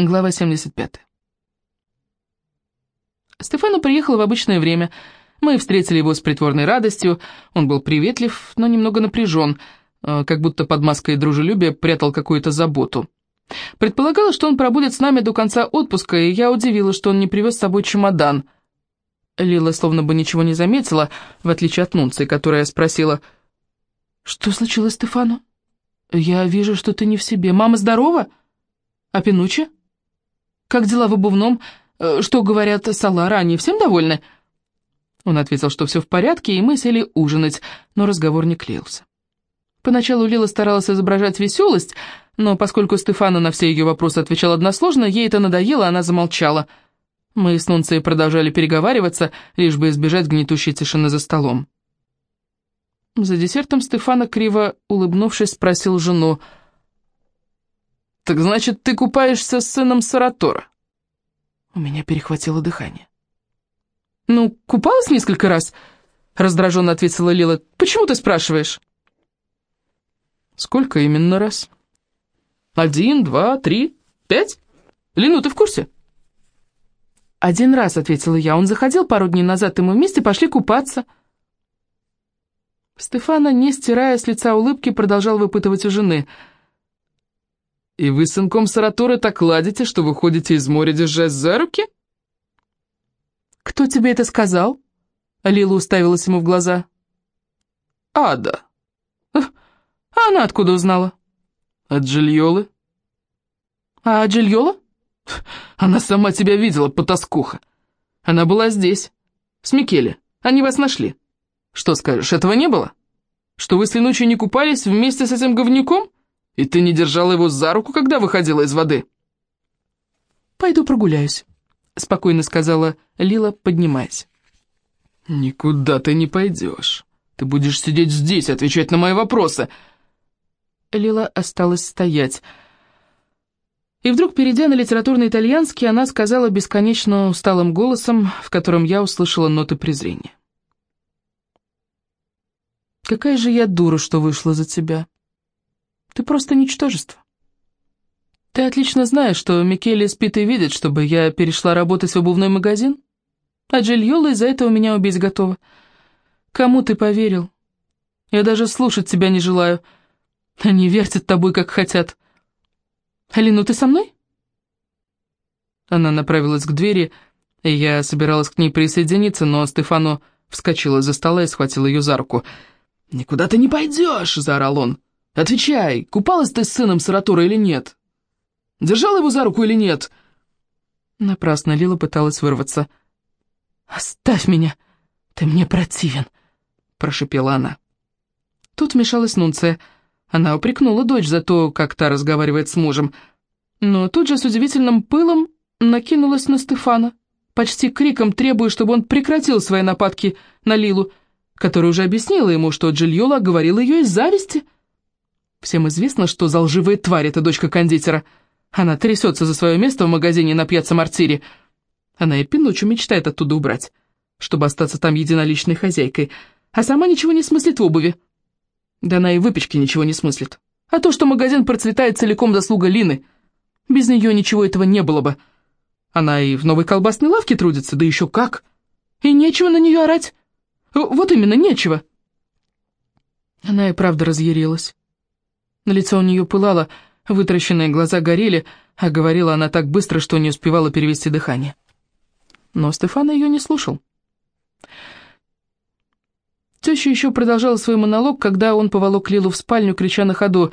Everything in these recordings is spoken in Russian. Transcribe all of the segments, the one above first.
Глава 75. Стефано приехал в обычное время. Мы встретили его с притворной радостью. Он был приветлив, но немного напряжен, э, как будто под маской дружелюбия прятал какую-то заботу. Предполагалось, что он пробудет с нами до конца отпуска, и я удивилась, что он не привез с собой чемодан. Лила словно бы ничего не заметила, в отличие от Нунции, которая спросила, «Что случилось, Стефано? Я вижу, что ты не в себе. Мама здорова? А Пинучи?» «Как дела в обувном? Э, что говорят Салара, они всем довольны?» Он ответил, что все в порядке, и мы сели ужинать, но разговор не клеился. Поначалу Лила старалась изображать веселость, но поскольку Стефана на все ее вопросы отвечал односложно, ей это надоело, она замолчала. Мы с Нунцией продолжали переговариваться, лишь бы избежать гнетущей тишины за столом. За десертом Стефана, криво улыбнувшись, спросил жену, «Так значит, ты купаешься с сыном Саратора?» У меня перехватило дыхание. «Ну, купалась несколько раз», — раздраженно ответила Лила. «Почему ты спрашиваешь?» «Сколько именно раз?» «Один, два, три, пять? Лину, ты в курсе?» «Один раз», — ответила я. «Он заходил пару дней назад, и мы вместе пошли купаться». Стефана, не стирая с лица улыбки, продолжал выпытывать у жены — «И вы с сынком Сараторы так ладите, что выходите из моря, держась за руки?» «Кто тебе это сказал?» Лила уставилась ему в глаза. «Ада». «А она откуда узнала?» «От Джильолы». «А Джильола?» «Она сама тебя видела, потаскуха. Она была здесь, с Микеле. Они вас нашли. Что скажешь, этого не было? Что вы с Ленучей не купались вместе с этим говнюком?» И ты не держала его за руку, когда выходила из воды?» «Пойду прогуляюсь», — спокойно сказала Лила, поднимаясь. «Никуда ты не пойдешь. Ты будешь сидеть здесь, отвечать на мои вопросы». Лила осталась стоять. И вдруг, перейдя на литературный итальянский, она сказала бесконечно усталым голосом, в котором я услышала ноты презрения. «Какая же я дура, что вышла за тебя. Ты просто ничтожество. Ты отлично знаешь, что Микеле спит и видит, чтобы я перешла работать в обувной магазин. А Джильола из-за этого меня убить готова. Кому ты поверил? Я даже слушать тебя не желаю. Они вертят тобой, как хотят. Алину, ты со мной? Она направилась к двери, и я собиралась к ней присоединиться, но Стефано вскочила из-за стола и схватил ее за руку. «Никуда ты не пойдешь!» — заорал он. Отвечай, купалась ты с сыном Саратора или нет? Держала его за руку или нет?» Напрасно Лила пыталась вырваться. «Оставь меня, ты мне противен», — прошепела она. Тут вмешалась Нунция. Она упрекнула дочь за то, как та разговаривает с мужем, но тут же с удивительным пылом накинулась на Стефана, почти криком требуя, чтобы он прекратил свои нападки на Лилу, которая уже объяснила ему, что Джильола говорила ее из зависти — Всем известно, что за лживая тварь эта дочка кондитера. Она трясется за свое место в магазине на пьяцца Мартире. Она и Пинучу мечтает оттуда убрать, чтобы остаться там единоличной хозяйкой, а сама ничего не смыслит в обуви. Да она и выпечки ничего не смыслит. А то, что магазин процветает целиком заслуга Лины. Без нее ничего этого не было бы. Она и в новой колбасной лавке трудится, да еще как. И нечего на нее орать. Вот именно, нечего. Она и правда разъярилась. На лицо у нее пылало, вытращенные глаза горели, а говорила она так быстро, что не успевала перевести дыхание. Но Стефан ее не слушал. Теща еще продолжала свой монолог, когда он поволок Лилу в спальню, крича на ходу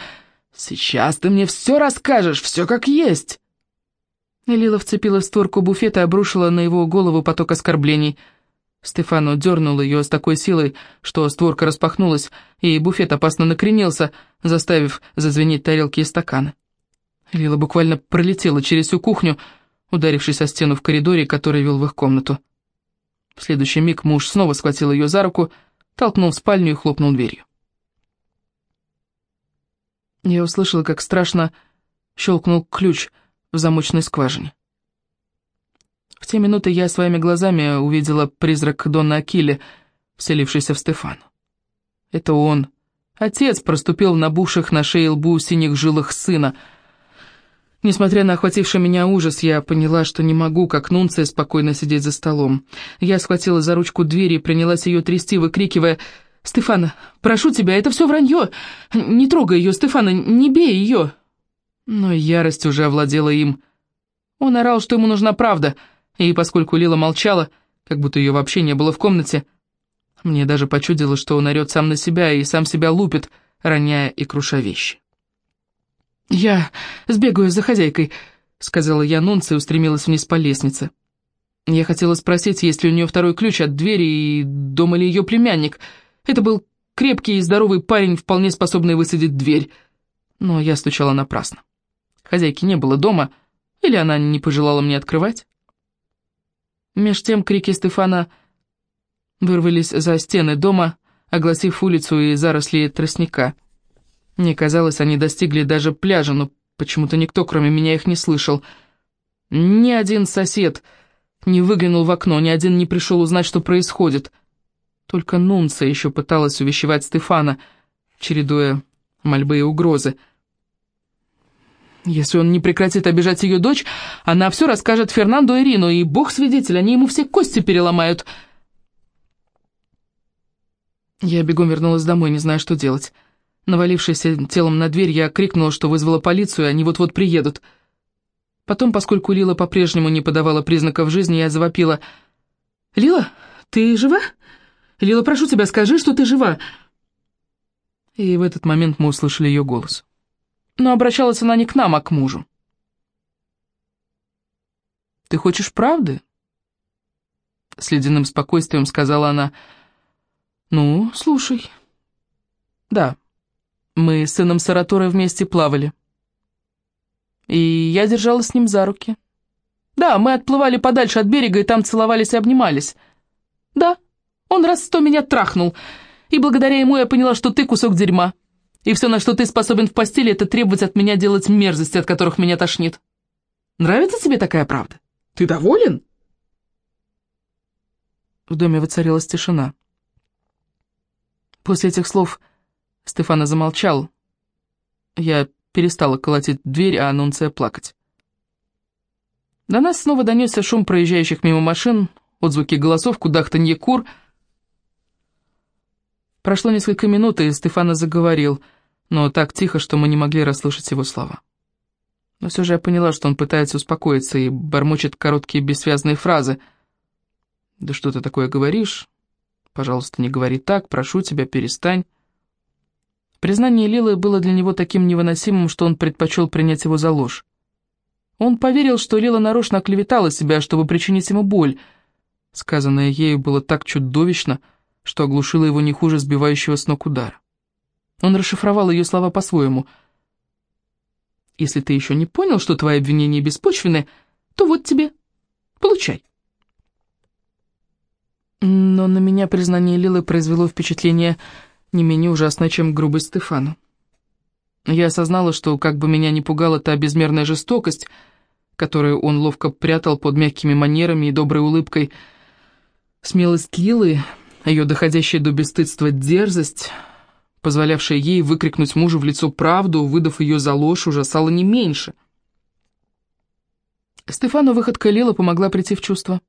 «Сейчас ты мне все расскажешь, все как есть!» Лила вцепилась в створку буфета и обрушила на его голову поток оскорблений – Стефано дернул ее с такой силой, что створка распахнулась, и буфет опасно накренился, заставив зазвенеть тарелки и стаканы. Лила буквально пролетела через всю кухню, ударившись о стену в коридоре, который вел в их комнату. В следующий миг муж снова схватил ее за руку, толкнул в спальню и хлопнул дверью. Я услышала, как страшно щелкнул ключ в замочной скважине. В те минуты я своими глазами увидела призрак Дона Акили, вселившийся в Стефану. Это он, отец, проступил в набухших на шее лбу синих жилах сына. Несмотря на охвативший меня ужас, я поняла, что не могу, как Нунция, спокойно сидеть за столом. Я схватила за ручку двери и принялась ее трясти, выкрикивая «Стефана, прошу тебя, это все вранье! Не трогай ее, Стефана, не бей ее!» Но ярость уже овладела им. Он орал, что ему нужна правда, и поскольку Лила молчала, как будто ее вообще не было в комнате, мне даже почудилось, что он орет сам на себя и сам себя лупит, роняя и круша вещи. «Я сбегаю за хозяйкой», — сказала я Нунце и устремилась вниз по лестнице. Я хотела спросить, есть ли у нее второй ключ от двери и дома ли ее племянник. Это был крепкий и здоровый парень, вполне способный высадить дверь. Но я стучала напрасно. Хозяйки не было дома, или она не пожелала мне открывать. Меж тем крики Стефана вырвались за стены дома, огласив улицу и заросли тростника — мне казалось, они достигли даже пляжа, но почему-то никто, кроме меня, их не слышал. Ни один сосед не выглянул в окно, ни один не пришел узнать, что происходит. Только Нунца еще пыталась увещевать Стефана, чередуя мольбы и угрозы. Если он не прекратит обижать ее дочь, она все расскажет Фернандо и Рину, и бог свидетель, они ему все кости переломают. Я бегом вернулась домой, не зная, что делать. Навалившись телом на дверь, я крикнула, что вызвала полицию, они вот-вот приедут. Потом, поскольку Лила по-прежнему не подавала признаков жизни, я завопила. «Лила, ты жива? Лила, прошу тебя, скажи, что ты жива!» И в этот момент мы услышали ее голос. Но обращалась она не к нам, а к мужу. «Ты хочешь правды?» С ледяным спокойствием сказала она. «Ну, слушай». «Да». Мы с сыном Сараторы вместе плавали. И я держала с ним за руки. Да, мы отплывали подальше от берега и там целовались и обнимались. Да, он раз сто меня трахнул, и благодаря ему я поняла, что ты кусок дерьма. И все, на что ты способен в постели, это требовать от меня делать мерзости, от которых меня тошнит. Нравится тебе такая правда? Ты доволен?» В доме воцарилась тишина. После этих слов Стефана замолчал. Я перестала колотить дверь, а Анунция плакать. До нас снова донесся шум проезжающих мимо машин, отзвуки голосов, кудахтанье кур. Прошло несколько минут, и Стефана заговорил, но так тихо, что мы не могли расслышать его слова. Но все же я поняла, что он пытается успокоиться и бормочет короткие бессвязные фразы. «Да что ты такое говоришь? Пожалуйста, не говори так, прошу тебя, перестань». Признание Лилы было для него таким невыносимым, что он предпочел принять его за ложь. Он поверил, что Лила нарочно оклеветала себя, чтобы причинить ему боль. Сказанное ею было так чудовищно, что оглушило его не хуже сбивающего с ног удара. Он расшифровал ее слова по-своему. «Если ты еще не понял, что твои обвинения беспочвены, то вот тебе, получай». Но на меня признание Лилы произвело впечатление не менее ужасно, чем грубость Стефану. Я осознала, что, как бы меня ни пугала та безмерная жестокость, которую он ловко прятал под мягкими манерами и доброй улыбкой, смелость Лилы, ее доходящая до бесстыдства дерзость, позволявшая ей выкрикнуть мужу в лицо правду, выдав ее за ложь, ужасала не меньше. Стефану выходка Лилы помогла прийти в чувство,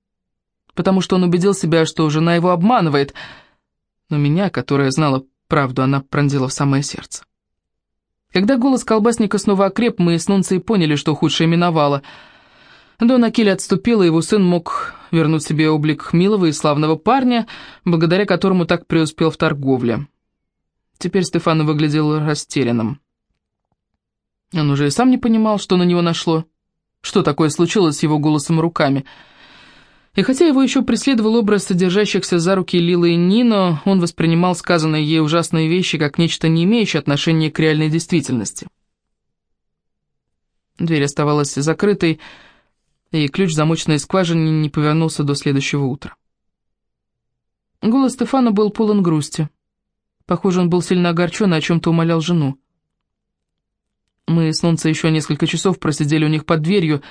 потому что он убедил себя, что жена его обманывает, но меня, которая знала Правду она пронзила в самое сердце. Когда голос колбасника снова окреп, мы с Нунцией поняли, что худшее миновало. Дон Акиль отступил, и его сын мог вернуть себе облик милого и славного парня, благодаря которому так преуспел в торговле. Теперь Стефано выглядел растерянным. Он уже и сам не понимал, что на него нашло. Что такое случилось с его голосом и руками — и хотя его еще преследовал образ содержащихся за руки Лилы и Нино, он воспринимал сказанные ей ужасные вещи как нечто не имеющее отношения к реальной действительности. Дверь оставалась закрытой, и ключ замочной скважины не повернулся до следующего утра. Голос Стефана был полон грусти. Похоже, он был сильно огорчен и о чем-то умолял жену. Мы с Нонцей еще несколько часов просидели у них под дверью,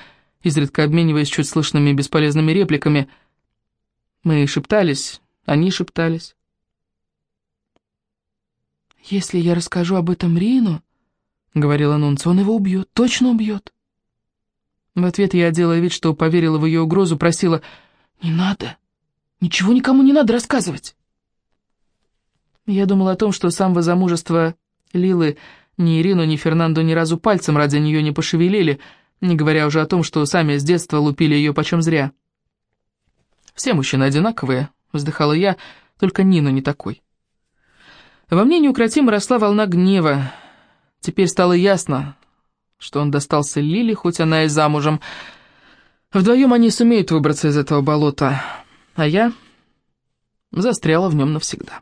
изредка обмениваясь чуть слышными бесполезными репликами. Мы шептались, они шептались. «Если я расскажу об этом Рину, — говорила Нунца, — он его убьет, точно убьет. В ответ я делая вид, что поверила в ее угрозу, просила «Не надо, ничего никому не надо рассказывать». Я думала о том, что с самого замужества Лилы ни Ирину, ни Фернандо ни разу пальцем ради нее не пошевелили, не говоря уже о том, что сами с детства лупили ее почем зря. «Все мужчины одинаковые», — вздыхала я, — «только Нину не такой». Во мне неукротимо росла волна гнева. Теперь стало ясно, что он достался Лиле, хоть она и замужем. Вдвоем они сумеют выбраться из этого болота, а я застряла в нем навсегда.